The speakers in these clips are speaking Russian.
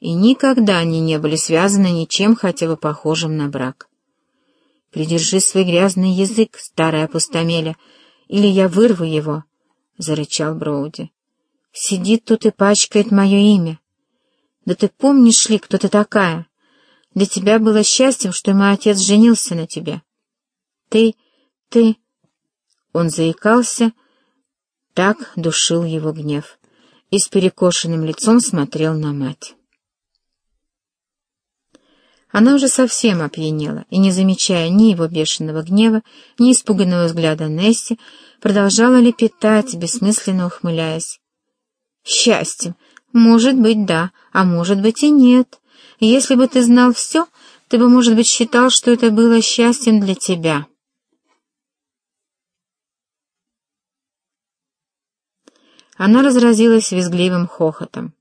и никогда они не были связаны ничем хотя бы похожим на брак. «Придержи свой грязный язык, старая пустомеля, или я вырву его», — зарычал Броуди. «Сидит тут и пачкает мое имя. Да ты помнишь ли, кто ты такая? Для тебя было счастьем, что мой отец женился на тебе. Ты, ты...» Он заикался, так душил его гнев и с перекошенным лицом смотрел на мать. Она уже совсем опьянела и, не замечая ни его бешеного гнева, ни испуганного взгляда Несси, продолжала лепетать, бессмысленно ухмыляясь. «Счастьем! Может быть, да, а может быть и нет. Если бы ты знал все, ты бы, может быть, считал, что это было счастьем для тебя». Она разразилась визгливым хохотом.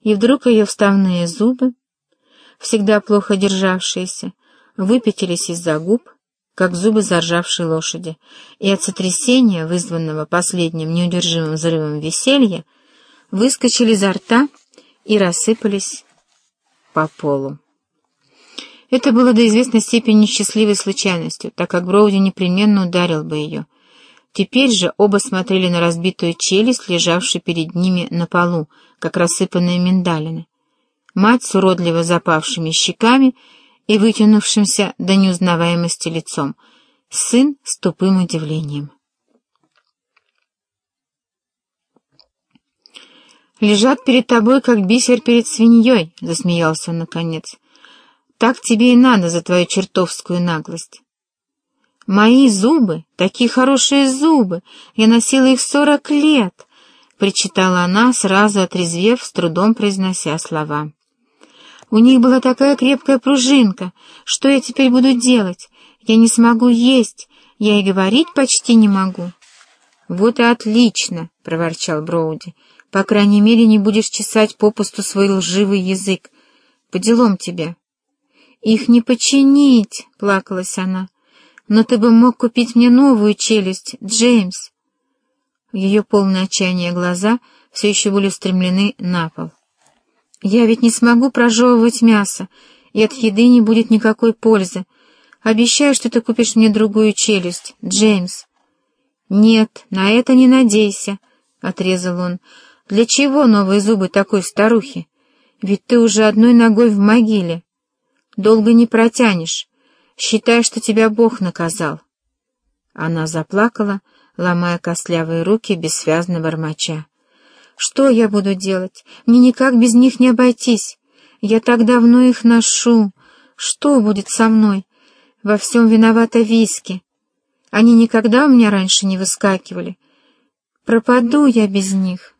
И вдруг ее вставные зубы всегда плохо державшиеся, выпятились из-за губ, как зубы заржавшей лошади, и от сотрясения, вызванного последним неудержимым взрывом веселья, выскочили изо рта и рассыпались по полу. Это было до известной степени счастливой случайностью, так как Броуди непременно ударил бы ее. Теперь же оба смотрели на разбитую челюсть, лежавшую перед ними на полу, как рассыпанные миндалины мать с уродливо запавшими щеками и вытянувшимся до неузнаваемости лицом, сын с тупым удивлением. «Лежат перед тобой, как бисер перед свиньей», — засмеялся он наконец. «Так тебе и надо за твою чертовскую наглость». «Мои зубы, такие хорошие зубы, я носила их сорок лет», — причитала она, сразу отрезвев, с трудом произнося слова. У них была такая крепкая пружинка. Что я теперь буду делать? Я не смогу есть. Я и говорить почти не могу. «Вот и отлично!» — проворчал Броуди. «По крайней мере, не будешь чесать попусту свой лживый язык. По делам тебе». «Их не починить!» — плакалась она. «Но ты бы мог купить мне новую челюсть, Джеймс!» Ее полное отчаяние глаза все еще были устремлены на пол. Я ведь не смогу прожевывать мясо, и от еды не будет никакой пользы. Обещаю, что ты купишь мне другую челюсть, Джеймс. Нет, на это не надейся, — отрезал он. Для чего новые зубы такой старухи? Ведь ты уже одной ногой в могиле. Долго не протянешь. Считай, что тебя Бог наказал. Она заплакала, ломая костлявые руки, бессвязно бормоча. Что я буду делать? Мне никак без них не обойтись. Я так давно их ношу. Что будет со мной? Во всем виновата виски. Они никогда у меня раньше не выскакивали. Пропаду я без них.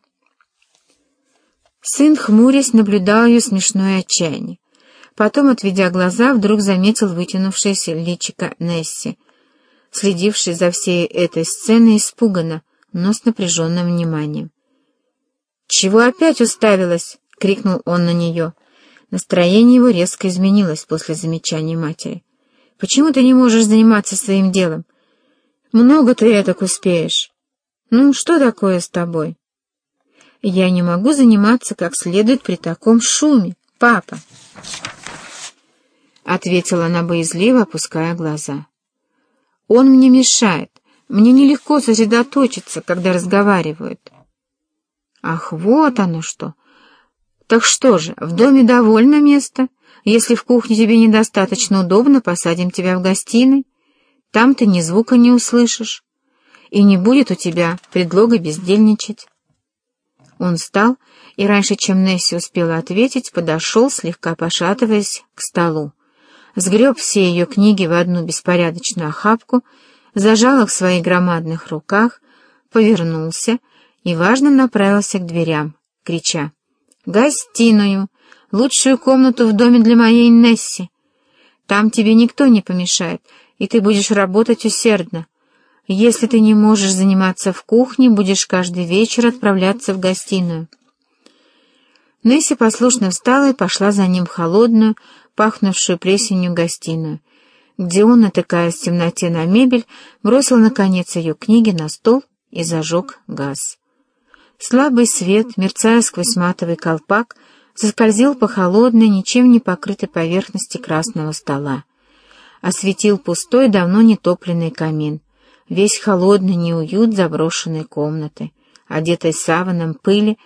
Сын, хмурясь, наблюдал ее смешное отчаяние. Потом, отведя глаза, вдруг заметил вытянувшееся личико Несси, следивший за всей этой сценой испуганно, но с напряженным вниманием. «Чего опять уставилась?» — крикнул он на нее. Настроение его резко изменилось после замечания матери. «Почему ты не можешь заниматься своим делом? Много ты этак успеешь. Ну, что такое с тобой?» «Я не могу заниматься как следует при таком шуме, папа», — ответила она боязливо, опуская глаза. «Он мне мешает. Мне нелегко сосредоточиться, когда разговаривают». Ах, вот оно что! Так что же, в доме довольно места? Если в кухне тебе недостаточно удобно, посадим тебя в гостиной. Там ты ни звука не услышишь, и не будет у тебя предлога бездельничать. Он встал и раньше, чем Несси успела ответить, подошел, слегка пошатываясь, к столу. Сгреб все ее книги в одну беспорядочную охапку, зажал их в своих громадных руках, повернулся — и важно направился к дверям, крича «Гостиную! Лучшую комнату в доме для моей Несси! Там тебе никто не помешает, и ты будешь работать усердно. Если ты не можешь заниматься в кухне, будешь каждый вечер отправляться в гостиную». Несси послушно встала и пошла за ним в холодную, пахнувшую плесенью гостиную, где он, натыкаясь в темноте на мебель, бросил, наконец, ее книги на стол и зажег газ. Слабый свет, мерцая сквозь матовый колпак, заскользил по холодной, ничем не покрытой поверхности красного стола. Осветил пустой, давно нетопленный камин, весь холодный неуют заброшенной комнаты, одетой саваном пыли,